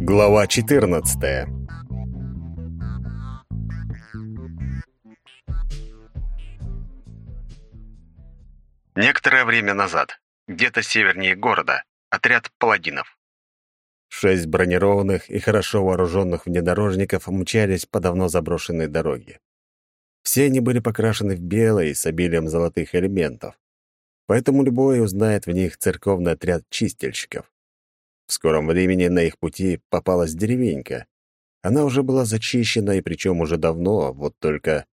Глава 14. Некоторое время назад, где-то севернее города, отряд паладинов. Шесть бронированных и хорошо вооруженных внедорожников мчались по давно заброшенной дороге. Все они были покрашены в белый с обилием золотых элементов, поэтому любой узнает в них церковный отряд чистильщиков. В скором времени на их пути попалась деревенька. Она уже была зачищена, и причем уже давно, вот только...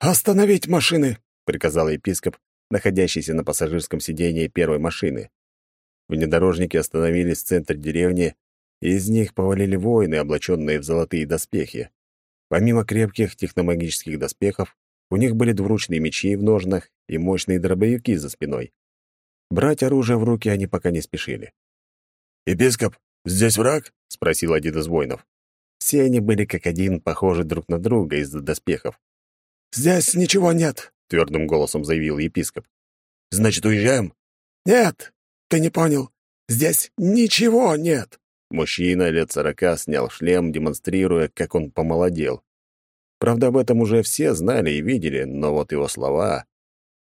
«Остановить машины!» — приказал епископ, находящийся на пассажирском сидении первой машины. Внедорожники остановились в центре деревни, и из них повалили воины, облаченные в золотые доспехи. Помимо крепких техномагических доспехов, у них были двуручные мечи в ножнах и мощные дробовики за спиной. Брать оружие в руки они пока не спешили. «Епископ, здесь враг?» — спросил один из воинов. Все они были как один похожи друг на друга из-за доспехов. «Здесь ничего нет», — твердым голосом заявил епископ. «Значит, уезжаем?» «Нет, ты не понял. Здесь ничего нет». Мужчина лет сорока снял шлем, демонстрируя, как он помолодел. Правда, об этом уже все знали и видели, но вот его слова...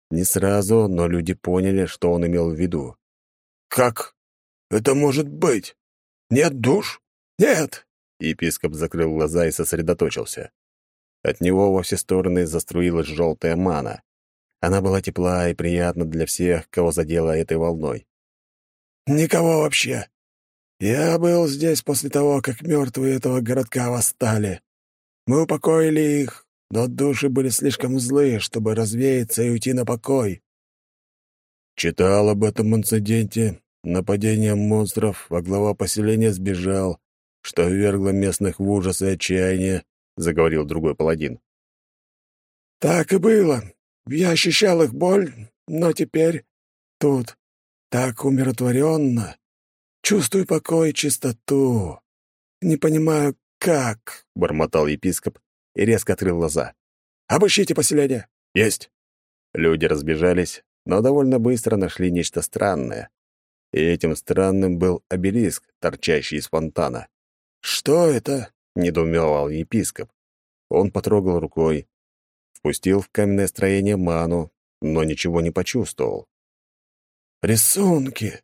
Не сразу, но люди поняли, что он имел в виду. «Как это может быть? Нет душ? Нет!» Епископ закрыл глаза и сосредоточился. От него во все стороны заструилась желтая мана. Она была тепла и приятна для всех, кого задела этой волной. «Никого вообще. Я был здесь после того, как мертвые этого городка восстали. Мы упокоили их, но души были слишком злые, чтобы развеяться и уйти на покой». Читал об этом инциденте нападением монстров, а глава поселения сбежал, что ввергло местных в ужас и отчаяние», — заговорил другой паладин. «Так и было. Я ощущал их боль, но теперь тут так умиротворенно. Чувствую покой и чистоту. Не понимаю, как», — бормотал епископ и резко открыл глаза. «Обыщите поселение!» «Есть!» Люди разбежались, но довольно быстро нашли нечто странное и этим странным был обелиск, торчащий из фонтана. «Что это?» — недоумевал епископ. Он потрогал рукой, впустил в каменное строение ману, но ничего не почувствовал. «Рисунки!»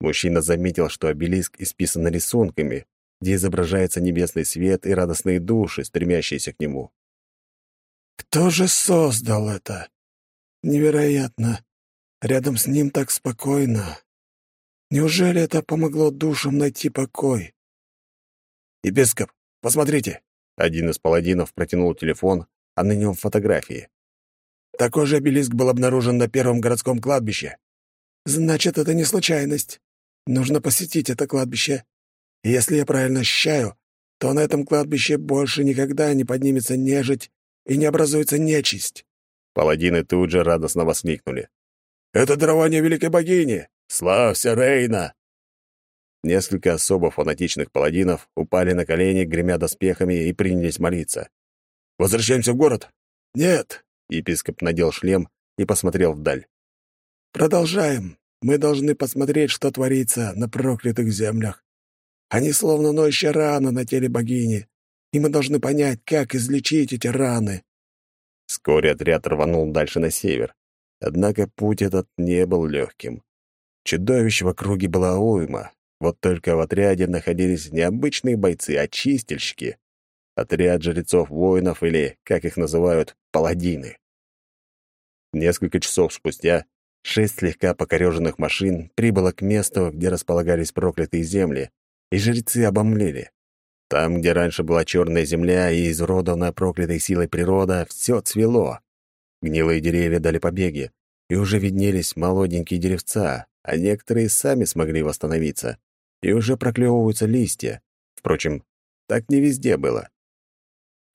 Мужчина заметил, что обелиск исписан рисунками, где изображается небесный свет и радостные души, стремящиеся к нему. «Кто же создал это? Невероятно! Рядом с ним так спокойно. Неужели это помогло душам найти покой? «Епископ, посмотрите!» Один из паладинов протянул телефон, а на нем фотографии. «Такой же обелиск был обнаружен на первом городском кладбище. Значит, это не случайность. Нужно посетить это кладбище. И если я правильно ощущаю, то на этом кладбище больше никогда не поднимется нежить и не образуется нечисть». Паладины тут же радостно воскликнули. «Это дарование великой богини! Славься, Рейна!» Несколько особо фанатичных паладинов упали на колени, гремя доспехами, и принялись молиться. «Возвращаемся в город?» «Нет!» — епископ надел шлем и посмотрел вдаль. «Продолжаем. Мы должны посмотреть, что творится на проклятых землях. Они словно ноющая рана на теле богини, и мы должны понять, как излечить эти раны». Вскоре отряд рванул дальше на север. Однако путь этот не был легким. Чудовищ в округе была уйма. Вот только в отряде находились не обычные бойцы, а чистильщики. Отряд жрецов-воинов или, как их называют, паладины. Несколько часов спустя шесть слегка покореженных машин прибыло к месту, где располагались проклятые земли, и жрецы обомлели. Там, где раньше была черная земля и изуродованная проклятой силой природа, все цвело. Гнилые деревья дали побеги, и уже виднелись молоденькие деревца, а некоторые сами смогли восстановиться, и уже проклевываются листья. Впрочем, так не везде было.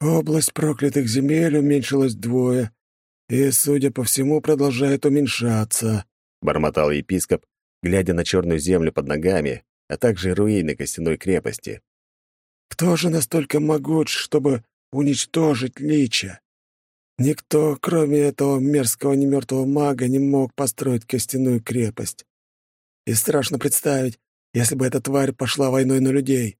«Область проклятых земель уменьшилась вдвое, и, судя по всему, продолжает уменьшаться», — бормотал епископ, глядя на черную землю под ногами, а также руины костяной крепости. «Кто же настолько могуч, чтобы уничтожить лича? Никто, кроме этого мерзкого немертвого мага, не мог построить костяную крепость. И страшно представить, если бы эта тварь пошла войной на людей.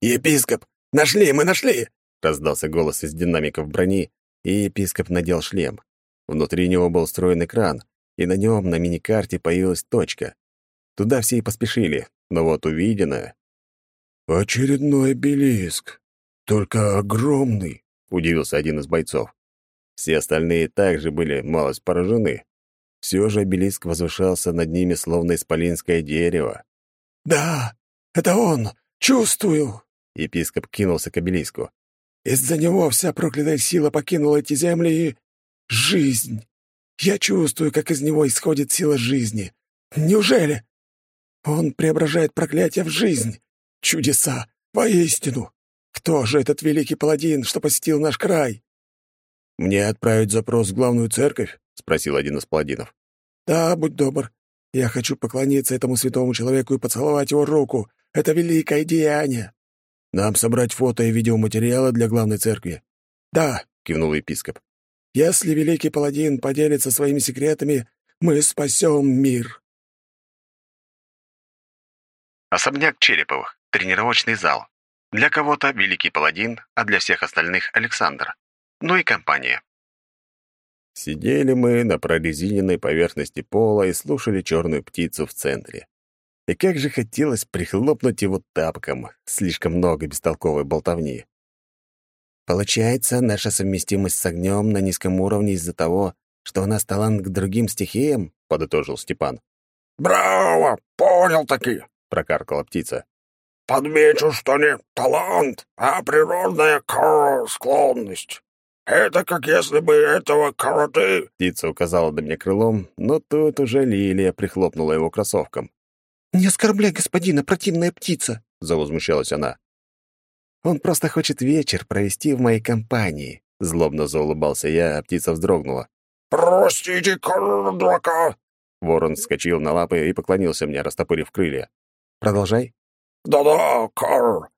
«Епископ! Нашли, мы нашли!» — раздался голос из динамиков брони, и епископ надел шлем. Внутри него был встроен экран, и на нем на миникарте появилась точка. Туда все и поспешили, но вот увиденное... «Очередной обелиск, только огромный», — удивился один из бойцов. Все остальные также были малость поражены. Все же обелиск возвышался над ними, словно исполинское дерево. «Да, это он! Чувствую!» Епископ кинулся к обелиску. «Из-за него вся проклятая сила покинула эти земли и... жизнь! Я чувствую, как из него исходит сила жизни. Неужели? Он преображает проклятие в жизнь. Чудеса! Воистину! Кто же этот великий паладин, что посетил наш край?» «Мне отправить запрос в главную церковь?» — спросил один из паладинов. «Да, будь добр. Я хочу поклониться этому святому человеку и поцеловать его руку. Это великое деяние». «Нам собрать фото и видеоматериалы для главной церкви?» «Да», — кивнул епископ. «Если великий паладин поделится своими секретами, мы спасем мир». Особняк Череповых. Тренировочный зал. Для кого-то великий паладин, а для всех остальных Александр. Ну и компания. Сидели мы на прорезиненной поверхности пола и слушали черную птицу в центре. И как же хотелось прихлопнуть его тапком, слишком много бестолковой болтовни. Получается, наша совместимость с огнем на низком уровне из-за того, что у нас талант к другим стихиям, — подытожил Степан. «Браво! Понял таки!» — прокаркала птица. «Подмечу, что не талант, а природная склонность. Это как если бы этого короты...» Птица указала на меня крылом, но тут уже Лилия прихлопнула его кроссовком. «Не оскорбляй господина, противная птица!» — завозмущалась она. «Он просто хочет вечер провести в моей компании», — злобно заулыбался я, а птица вздрогнула. «Простите, дурака!» Ворон вскочил на лапы и поклонился мне, растопырив крылья. «Продолжай». «Да-да, Карр.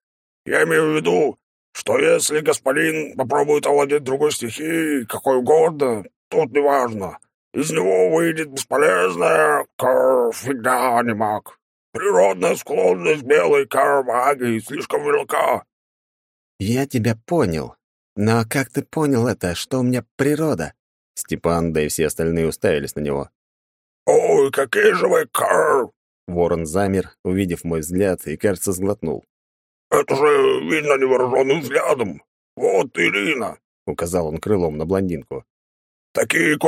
Я имею в виду, что если господин попробует овладеть другой стихией, какой угодно, тут неважно, из него выйдет бесполезная кар фигня, не маг. Природная склонность белой кар магии слишком велика. Я тебя понял. Но как ты понял это, что у меня природа? Степан, да и все остальные уставились на него. «Ой, какие же вы кар!» Ворон замер, увидев мой взгляд, и, кажется, сглотнул. «Это же видно невооруженным взглядом. Вот Ирина!» — указал он крылом на блондинку. «Такие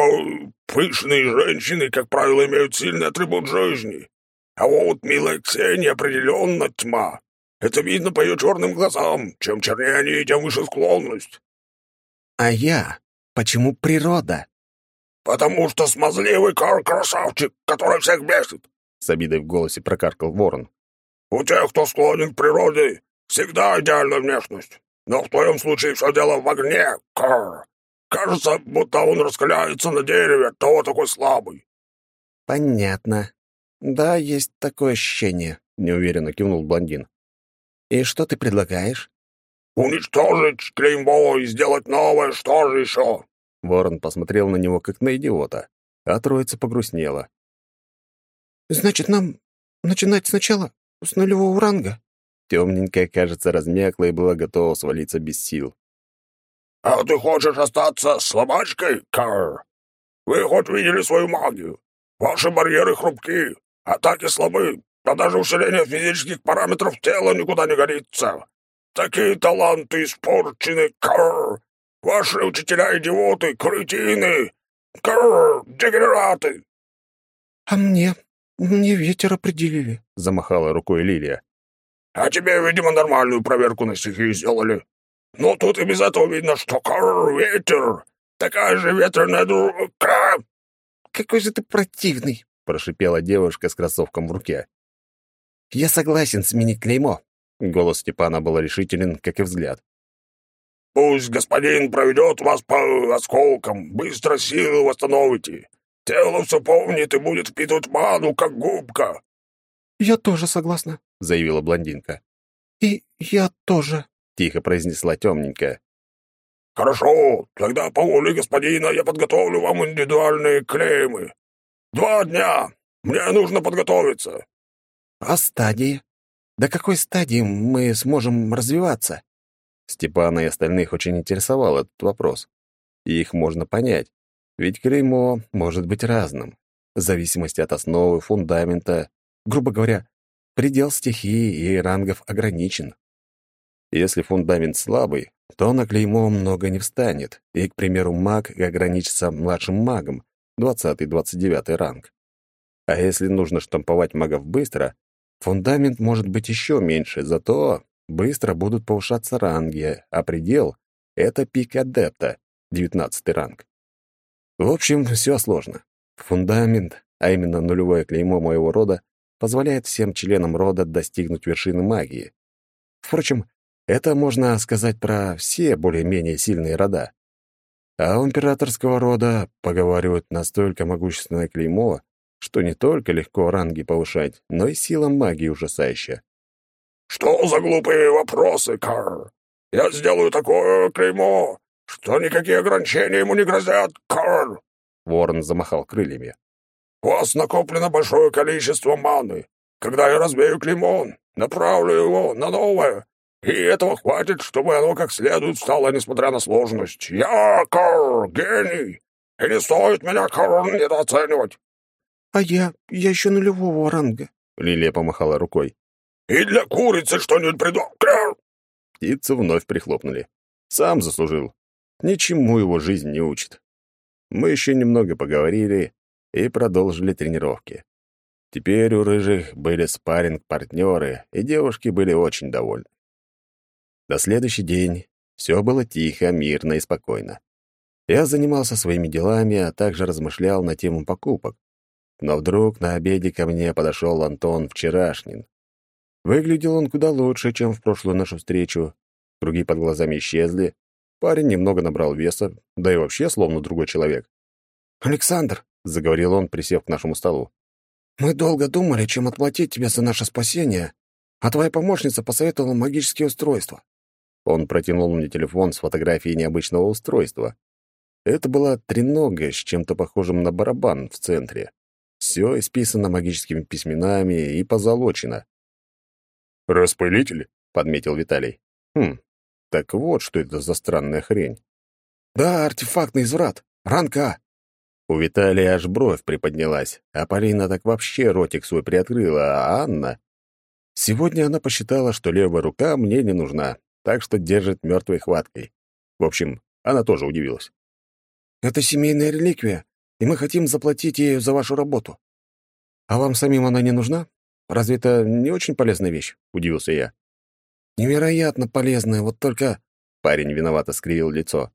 пышные женщины, как правило, имеют сильный атрибут жизни. А вот милая Ксения определенно тьма. Это видно по ее черным глазам. Чем чернее они, тем выше склонность». «А я? Почему природа?» «Потому что смазливый кар-красавчик, который всех бесит!» С обидой в голосе прокаркал ворон. «У тех, кто склонен к природе, Всегда идеальная внешность. Но в твоем случае все дело в огне, Кар. Кажется, будто он раскаляется на дереве, оттого такой слабый». «Понятно. Да, есть такое ощущение», — неуверенно кивнул блондин. «И что ты предлагаешь?» «Уничтожить клеймо и сделать новое, что же еще?» Ворон посмотрел на него, как на идиота, а троица погрустнела. «Значит, нам начинать сначала, с нулевого ранга?» Темненькая, кажется, размякла и была готова свалиться без сил. «А ты хочешь остаться слабачкой, Кар? Вы хоть видели свою магию? Ваши барьеры хрупки, атаки слабы, а даже усиление физических параметров тела никуда не годится. Такие таланты испорчены, Кар. Ваши учителя идиоты, кретины, Кар, дегенераты!» «А мне? Мне ветер определили», — замахала рукой Лилия. А тебе, видимо, нормальную проверку на стихии сделали. Но тут и без этого видно, что кар ветер. Такая же ветреная дура. Какой же ты противный, прошипела девушка с кроссовком в руке. Я согласен сменить клеймо. Голос Степана был решителен, как и взгляд. «Пусть господин проведет вас по осколкам, быстро силы восстановите. Тело все помнит и будет впитывать ману, как губка». «Я тоже согласна», — заявила блондинка. «И я тоже», — тихо произнесла темненькая. «Хорошо, тогда по воле господина я подготовлю вам индивидуальные клеймы. Два дня. Мне нужно подготовиться». «А стадии?» До какой стадии мы сможем развиваться? Степана и остальных очень интересовал этот вопрос. И их можно понять, ведь клеймо может быть разным, в зависимости от основы, фундамента, грубо говоря, предел стихии и рангов ограничен. Если фундамент слабый, то на клеймо много не встанет, и, к примеру, маг ограничится младшим магом, 20-29 ранг. А если нужно штамповать магов быстро, фундамент может быть еще меньше, зато быстро будут повышаться ранги, а предел — это пик адепта, 19 ранг. В общем, все сложно. Фундамент, а именно нулевое клеймо моего рода, позволяет всем членам рода достигнуть вершины магии. Впрочем, это можно сказать про все более-менее сильные рода. А у императорского рода, поговаривают, настолько могущественное клеймо, что не только легко ранги повышать, но и сила магии ужасающая. «Что за глупые вопросы, Карл? Я сделаю такое клеймо, что никакие ограничения ему не грозят, Карл!» Ворон замахал крыльями. «У вас накоплено большое количество маны. Когда я разбею клеймо, направлю его на новое, и этого хватит, чтобы оно как следует стало, несмотря на сложность. Я, Карл, гений, и не стоит меня, Карл, недооценивать». «А я? Я еще нулевого ранга». Лилия помахала рукой. «И для курицы что-нибудь придумал, Карл!» Птицу вновь прихлопнули. Сам заслужил. Ничему его жизнь не учит. Мы еще немного поговорили и продолжили тренировки. Теперь у рыжих были спарринг-партнеры, и девушки были очень довольны. До следующий день все было тихо, мирно и спокойно. Я занимался своими делами, а также размышлял на тему покупок. Но вдруг на обеде ко мне подошел Антон Вчерашнин. Выглядел он куда лучше, чем в прошлую нашу встречу. Круги под глазами исчезли, Парень немного набрал веса, да и вообще словно другой человек. «Александр», — заговорил он, присев к нашему столу, «мы долго думали, чем отплатить тебе за наше спасение, а твоя помощница посоветовала магические устройства». Он протянул мне телефон с фотографией необычного устройства. Это была тренога с чем-то похожим на барабан в центре. Все исписано магическими письменами и позолочено. «Распылитель?» — подметил Виталий. «Хм, так вот, что это за странная хрень. Да, артефактный изврат. Ранка. У Виталия аж бровь приподнялась, а Полина так вообще ротик свой приоткрыла, а Анна... Сегодня она посчитала, что левая рука мне не нужна, так что держит мертвой хваткой. В общем, она тоже удивилась. «Это семейная реликвия, и мы хотим заплатить ею за вашу работу. А вам самим она не нужна? Разве это не очень полезная вещь?» — удивился я. Невероятно полезная, вот только...» Парень виновато скривил лицо.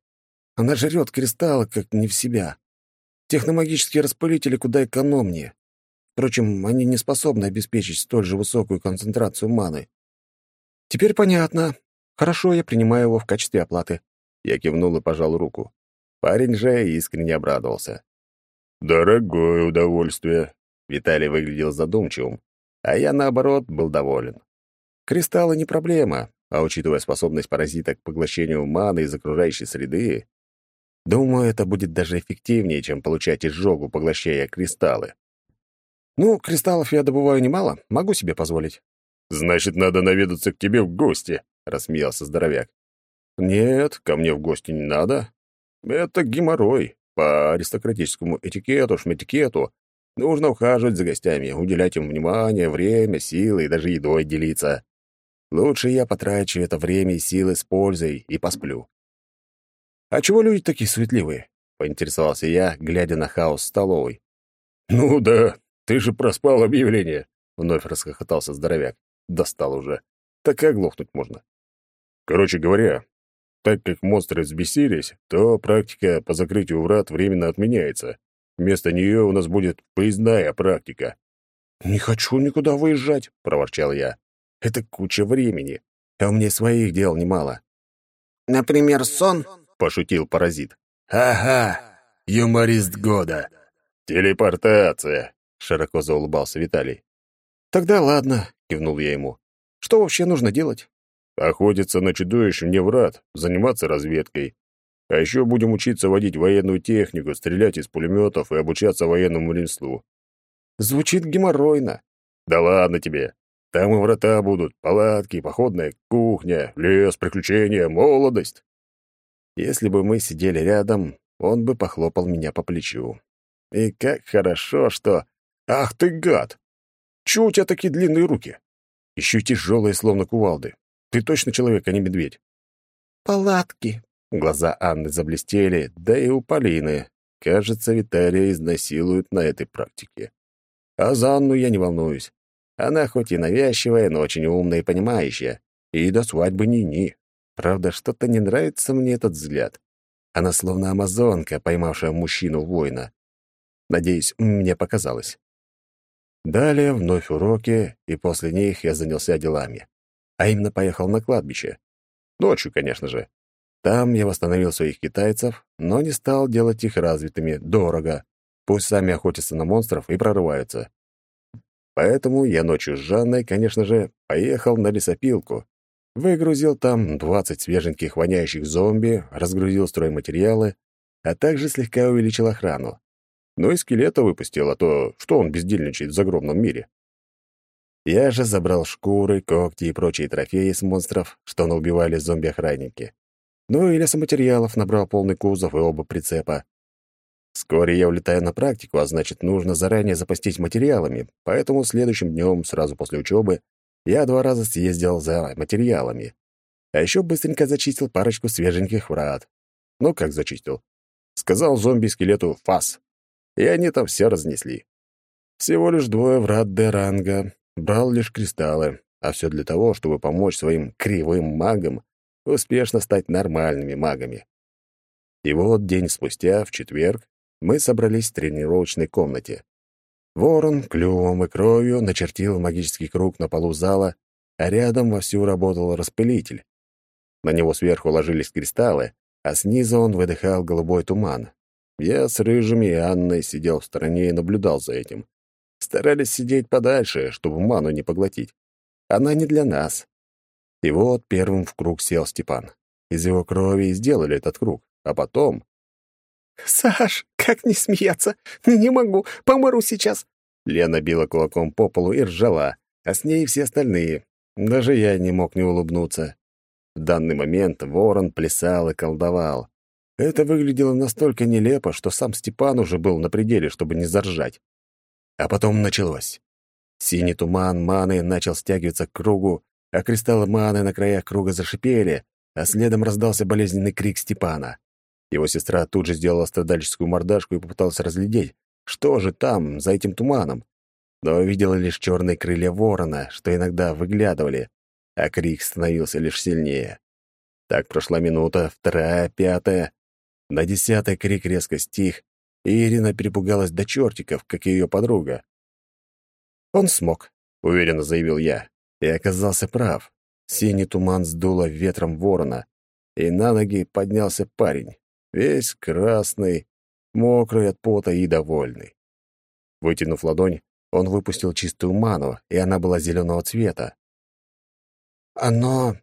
«Она жрет кристаллы, как не в себя. Техномагические распылители куда экономнее. Впрочем, они не способны обеспечить столь же высокую концентрацию маны. Теперь понятно. Хорошо, я принимаю его в качестве оплаты. Я кивнул и пожал руку. Парень же искренне обрадовался. «Дорогое удовольствие!» Виталий выглядел задумчивым, а я, наоборот, был доволен. Кристаллы не проблема, а учитывая способность паразита к поглощению маны из окружающей среды, думаю, это будет даже эффективнее, чем получать изжогу, поглощая кристаллы. Ну, кристаллов я добываю немало, могу себе позволить. Значит, надо наведаться к тебе в гости, рассмеялся здоровяк. Нет, ко мне в гости не надо. Это геморрой. По аристократическому этикету, шметикету нужно ухаживать за гостями, уделять им внимание, время, силы и даже едой делиться. Лучше я потрачу это время и силы с пользой и посплю. «А чего люди такие суетливые?» — поинтересовался я, глядя на хаос столовой. «Ну да, ты же проспал объявление», — вновь расхохотался здоровяк. Достал уже. Так и оглохнуть можно. Короче говоря, так как монстры взбесились, то практика по закрытию врат временно отменяется. Вместо нее у нас будет поездная практика. «Не хочу никуда выезжать», — проворчал я. Это куча времени, а у меня своих дел немало. Например, сон, пошутил паразит. Ага, юморист года. Телепортация, широко заулыбался Виталий. Тогда ладно, кивнул я ему. Что вообще нужно делать? Охотиться на чудовищ вне врат, заниматься разведкой. А еще будем учиться водить военную технику, стрелять из пулеметов и обучаться военному ремеслу. Звучит геморройно. Да ладно тебе. Там и врата будут, палатки, походная кухня, лес, приключения, молодость. Если бы мы сидели рядом, он бы похлопал меня по плечу. И как хорошо, что... Ах ты гад! Чего у тебя такие длинные руки? Еще и тяжелые, словно кувалды. Ты точно человек, а не медведь. Палатки. Глаза Анны заблестели, да и у Полины. Кажется, Виталия изнасилуют на этой практике. А за Анну я не волнуюсь. Она хоть и навязчивая, но очень умная и понимающая. И до свадьбы ни-ни. Правда, что-то не нравится мне этот взгляд. Она словно амазонка, поймавшая мужчину-воина. Надеюсь, мне показалось. Далее вновь уроки, и после них я занялся делами. А именно поехал на кладбище. Ночью, конечно же. Там я восстановил своих китайцев, но не стал делать их развитыми, дорого. Пусть сами охотятся на монстров и прорываются. Поэтому я ночью с Жанной, конечно же, поехал на лесопилку. Выгрузил там 20 свеженьких воняющих зомби, разгрузил стройматериалы, а также слегка увеличил охрану. Ну и скелета выпустил, а то что он бездельничает в загробном мире? Я же забрал шкуры, когти и прочие трофеи с монстров, что наубивали зомби-охранники. Ну и лесоматериалов набрал полный кузов и оба прицепа. Вскоре я улетаю на практику, а значит, нужно заранее запастись материалами, поэтому следующим днем, сразу после учебы, я два раза съездил за материалами. А еще быстренько зачистил парочку свеженьких врат. Ну, как зачистил? Сказал зомби-скелету «фас», и они там все разнесли. Всего лишь двое врат Деранга, брал лишь кристаллы, а все для того, чтобы помочь своим кривым магам успешно стать нормальными магами. И вот день спустя, в четверг, мы собрались в тренировочной комнате. Ворон клювом и кровью начертил магический круг на полу зала, а рядом вовсю работал распылитель. На него сверху ложились кристаллы, а снизу он выдыхал голубой туман. Я с Рыжими и Анной сидел в стороне и наблюдал за этим. Старались сидеть подальше, чтобы ману не поглотить. Она не для нас. И вот первым в круг сел Степан. Из его крови сделали этот круг. А потом «Саш, как не смеяться? Не могу, помру сейчас!» Лена била кулаком по полу и ржала, а с ней все остальные. Даже я не мог не улыбнуться. В данный момент ворон плясал и колдовал. Это выглядело настолько нелепо, что сам Степан уже был на пределе, чтобы не заржать. А потом началось. Синий туман маны начал стягиваться к кругу, а кристаллы маны на краях круга зашипели, а следом раздался болезненный крик Степана. Его сестра тут же сделала страдальческую мордашку и попыталась разглядеть, что же там, за этим туманом. Но увидела лишь черные крылья ворона, что иногда выглядывали, а крик становился лишь сильнее. Так прошла минута, вторая, пятая. На десятой крик резко стих, и Ирина перепугалась до чертиков, как и ее подруга. «Он смог», — уверенно заявил я, и оказался прав. Синий туман сдуло ветром ворона, и на ноги поднялся парень весь красный, мокрый от пота и довольный. Вытянув ладонь, он выпустил чистую ману, и она была зеленого цвета. «Оно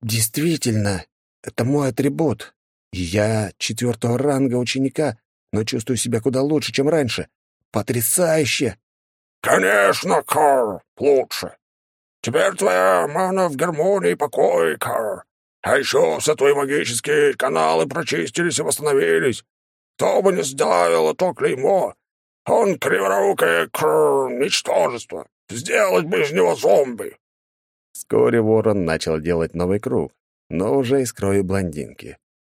действительно, это мой атрибут. Я четвертого ранга ученика, но чувствую себя куда лучше, чем раньше. Потрясающе!» «Конечно, Кар, лучше. Теперь твоя мана в гармонии и покое, Кар. А еще все твои магические каналы прочистились и восстановились. Кто бы не сделал то клеймо, он криворукое кр... ничтожество. Сделать бы из него зомби. Вскоре ворон начал делать новый круг, но уже из крови блондинки.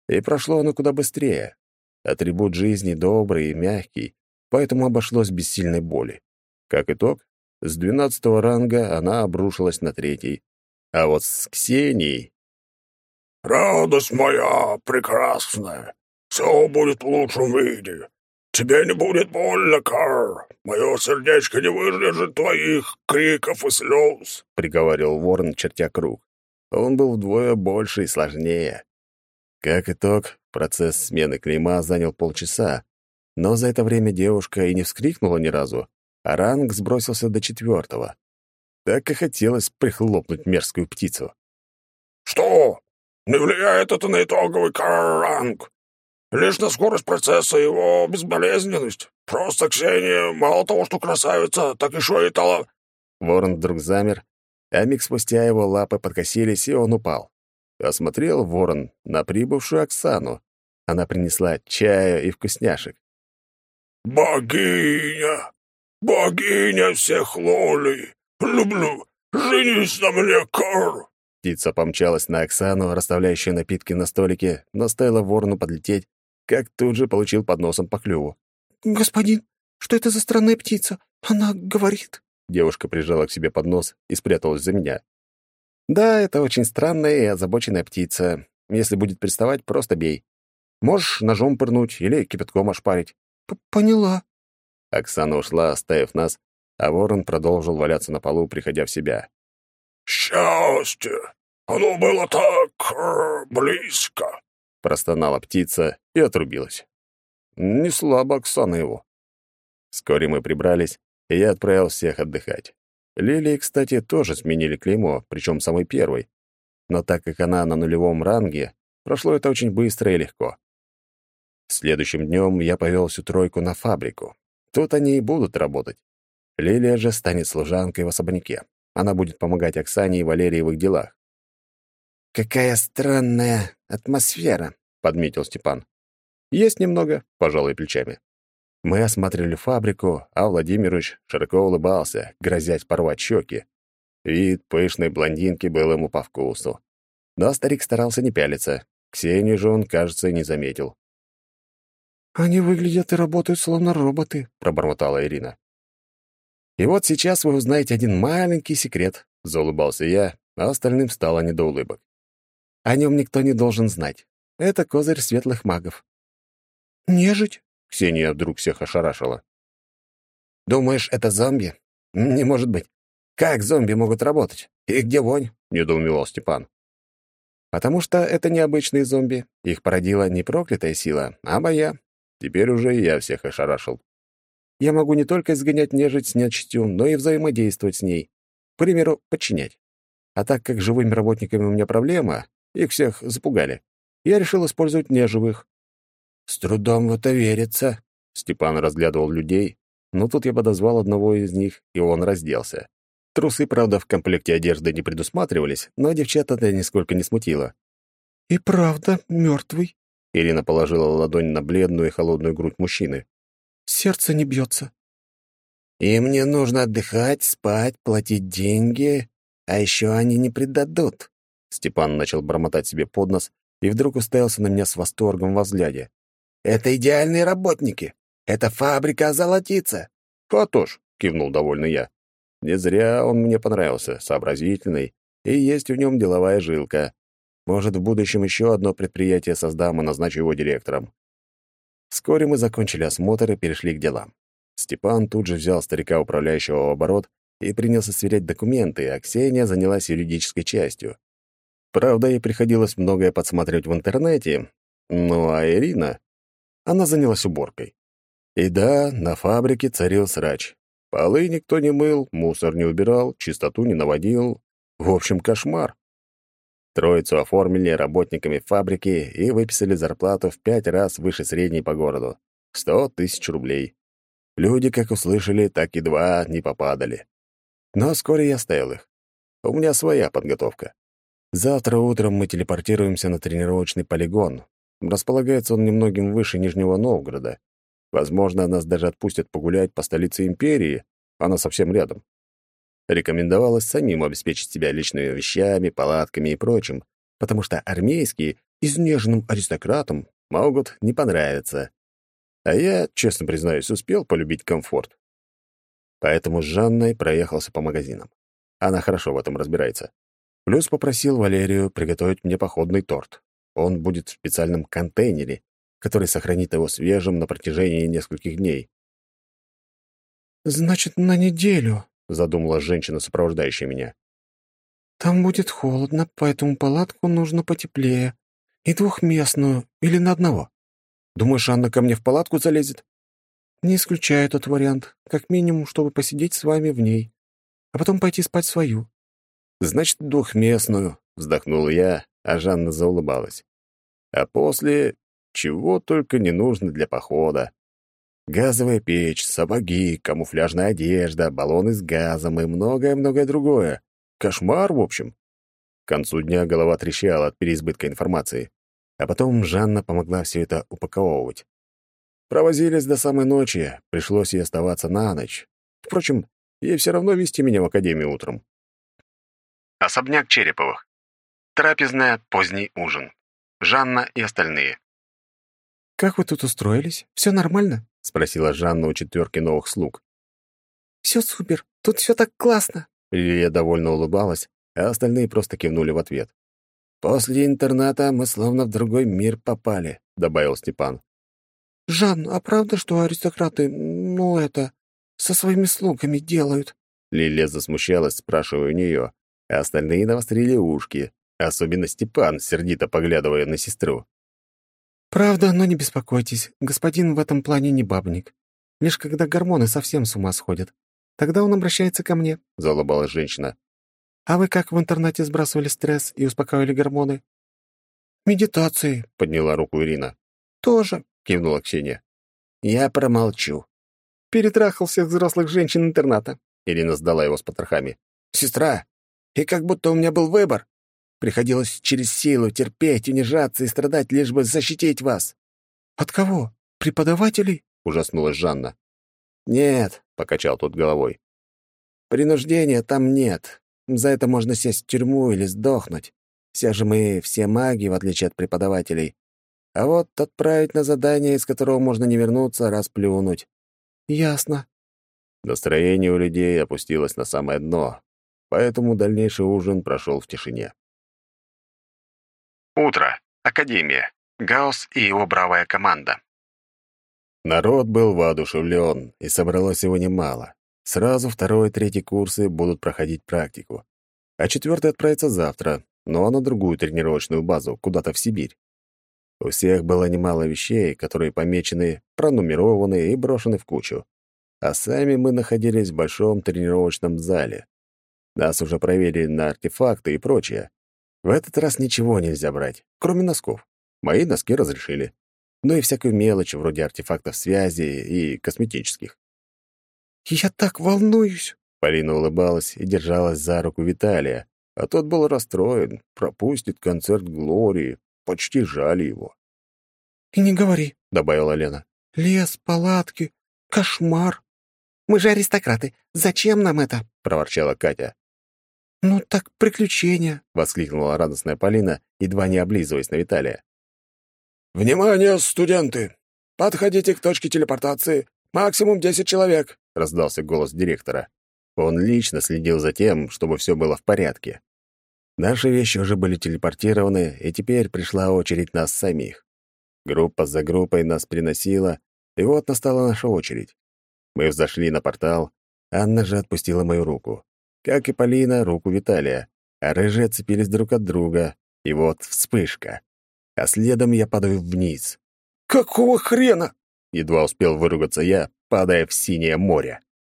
И прошло оно куда быстрее. Атрибут жизни добрый и мягкий, поэтому обошлось без сильной боли. Как итог, с двенадцатого ранга она обрушилась на третий. А вот с Ксенией «Радость моя прекрасная, все будет в лучшем виде. Тебе не будет больно, Кар. Мое сердечко не выдержит твоих криков и слез», — приговорил ворон, чертя круг. Он был вдвое больше и сложнее. Как итог, процесс смены клейма занял полчаса, но за это время девушка и не вскрикнула ни разу, а ранг сбросился до четвертого. Так и хотелось прихлопнуть мерзкую птицу. «Что? Не влияет это на итоговый ранг. Лишь на скорость процесса и его безболезненность. Просто Ксения мало того, что красавица, так еще и тала...» Ворон вдруг замер, а миг спустя его лапы подкосились, и он упал. Осмотрел ворон на прибывшую Оксану. Она принесла чая и вкусняшек. «Богиня! Богиня всех лолей! Люблю! Женись на мне, Кар!» Птица помчалась на Оксану, расставляющую напитки на столике, но стоило ворону подлететь, как тут же получил под носом по клюву. «Господин, что это за странная птица? Она говорит...» Девушка прижала к себе под нос и спряталась за меня. «Да, это очень странная и озабоченная птица. Если будет приставать, просто бей. Можешь ножом пырнуть или кипятком ошпарить». П «Поняла». Оксана ушла, оставив нас, а ворон продолжил валяться на полу, приходя в себя. «Счастье! Оно было так э, близко!» — простонала птица и отрубилась. Не слабо Оксана его. Вскоре мы прибрались, и я отправил всех отдыхать. Лилии, кстати, тоже сменили клеймо, причем самый первый. Но так как она на нулевом ранге, прошло это очень быстро и легко. Следующим днем я повел всю тройку на фабрику. Тут они и будут работать. Лилия же станет служанкой в особняке. Она будет помогать Оксане и Валерии в их делах. «Какая странная атмосфера», — подметил Степан. «Есть немного», — пожалуй, плечами. Мы осматривали фабрику, а Владимирович широко улыбался, грозясь порвать щеки. Вид пышной блондинки был ему по вкусу. Но старик старался не пялиться. Ксению же он, кажется, не заметил. «Они выглядят и работают словно роботы», — пробормотала Ирина. «И вот сейчас вы узнаете один маленький секрет», — заулыбался я, а остальным стало не до улыбок. «О нем никто не должен знать. Это козырь светлых магов». «Нежить?» Ксения вдруг всех ошарашила. «Думаешь, это зомби? Не может быть. Как зомби могут работать? И где вонь?» — недоумевал Степан. «Потому что это необычные зомби. Их породила не проклятая сила, а моя. Теперь уже я всех ошарашил. Я могу не только изгонять нежить с нечистью, но и взаимодействовать с ней. К примеру, подчинять. А так как живыми работниками у меня проблема, их всех запугали, я решил использовать неживых. «С трудом в это верится», — Степан разглядывал людей, но тут я подозвал одного из них, и он разделся. Трусы, правда, в комплекте одежды не предусматривались, но девчат это нисколько не смутило. «И правда мертвый?» Ирина положила ладонь на бледную и холодную грудь мужчины. «Сердце не бьется». «И мне нужно отдыхать, спать, платить деньги, а еще они не предадут». Степан начал бормотать себе под нос и вдруг уставился на меня с восторгом во взгляде. Это идеальные работники. Это фабрика озолотится. Ж, кивнул довольный я. Не зря он мне понравился, сообразительный, и есть в нем деловая жилка. Может, в будущем еще одно предприятие создам и назначу его директором. Вскоре мы закончили осмотр и перешли к делам. Степан тут же взял старика, управляющего в оборот, и принялся сверять документы, а Ксения занялась юридической частью. Правда, ей приходилось многое подсматривать в интернете, ну а Ирина она занялась уборкой. И да, на фабрике царил срач. Полы никто не мыл, мусор не убирал, чистоту не наводил. В общем, кошмар. Троицу оформили работниками фабрики и выписали зарплату в пять раз выше средней по городу — сто тысяч рублей. Люди, как услышали, так и два не попадали. Но вскоре я оставил их. У меня своя подготовка. Завтра утром мы телепортируемся на тренировочный полигон, Располагается он немногим выше Нижнего Новгорода. Возможно, нас даже отпустят погулять по столице империи, она совсем рядом. Рекомендовалось самим обеспечить себя личными вещами, палатками и прочим, потому что армейские изнеженным аристократам могут не понравиться. А я, честно признаюсь, успел полюбить комфорт. Поэтому с Жанной проехался по магазинам. Она хорошо в этом разбирается. Плюс попросил Валерию приготовить мне походный торт. Он будет в специальном контейнере, который сохранит его свежим на протяжении нескольких дней. «Значит, на неделю», — задумала женщина, сопровождающая меня. «Там будет холодно, поэтому палатку нужно потеплее. И двухместную, или на одного. Думаешь, Анна ко мне в палатку залезет?» «Не исключаю этот вариант, как минимум, чтобы посидеть с вами в ней, а потом пойти спать свою». «Значит, двухместную», — вздохнул я, а Жанна заулыбалась. А после чего только не нужно для похода. Газовая печь, сапоги, камуфляжная одежда, баллоны с газом и многое-многое другое. Кошмар, в общем. К концу дня голова трещала от переизбытка информации. А потом Жанна помогла все это упаковывать. Провозились до самой ночи, пришлось ей оставаться на ночь. Впрочем, ей все равно вести меня в академию утром. Особняк Череповых. Трапезная, поздний ужин. Жанна и остальные. «Как вы тут устроились? Все нормально?» — спросила Жанна у четверки новых слуг. «Все супер. Тут все так классно». Лилия довольно улыбалась, а остальные просто кивнули в ответ. «После интерната мы словно в другой мир попали», — добавил Степан. «Жан, а правда, что аристократы, ну это, со своими слугами делают?» Лилия засмущалась, спрашивая у нее, а остальные навострили ушки, особенно Степан, сердито поглядывая на сестру. «Правда, но не беспокойтесь, господин в этом плане не бабник. Лишь когда гормоны совсем с ума сходят. Тогда он обращается ко мне», — заулыбалась женщина. «А вы как в интернете сбрасывали стресс и успокаивали гормоны?» «Медитации», — подняла руку Ирина. «Тоже», — кивнула Ксения. «Я промолчу». «Перетрахал всех взрослых женщин интерната», — Ирина сдала его с потрохами. «Сестра, и как будто у меня был выбор. Приходилось через силу терпеть, унижаться и страдать, лишь бы защитить вас». «От кого? Преподавателей?» — ужаснулась Жанна. «Нет», — покачал тут головой. «Принуждения там нет. За это можно сесть в тюрьму или сдохнуть. Все же мы все маги, в отличие от преподавателей. А вот отправить на задание, из которого можно не вернуться, расплюнуть». «Ясно». Настроение у людей опустилось на самое дно, поэтому дальнейший ужин прошел в тишине. Утро. Академия. Гаус и его бравая команда. Народ был воодушевлен, и собралось его немало. Сразу второй и третий курсы будут проходить практику. А четвертый отправится завтра, но на другую тренировочную базу, куда-то в Сибирь. У всех было немало вещей, которые помечены, пронумерованы и брошены в кучу. А сами мы находились в большом тренировочном зале. Нас уже проверили на артефакты и прочее. В этот раз ничего нельзя брать, кроме носков. Мои носки разрешили ну и всякую мелочь вроде артефактов связи и косметических. «Я так волнуюсь!» Полина улыбалась и держалась за руку Виталия, а тот был расстроен, пропустит концерт Глории, почти жали его. «И не говори», — добавила Лена. «Лес, палатки, кошмар. Мы же аристократы, зачем нам это?» — проворчала Катя. «Ну так приключения!» — воскликнула радостная Полина, едва не облизываясь на Виталия. «Внимание, студенты! Подходите к точке телепортации. Максимум десять человек!» — раздался голос директора. Он лично следил за тем, чтобы все было в порядке. Наши вещи уже были телепортированы, и теперь пришла очередь нас самих. Группа за группой нас приносила, и вот настала наша очередь. Мы взошли на портал, Анна же отпустила мою руку. Как и Полина, руку Виталия, а рыжие цепились друг от друга, и вот вспышка а следом я падаю вниз. «Какого хрена?» — едва успел выругаться я, падая в синее море.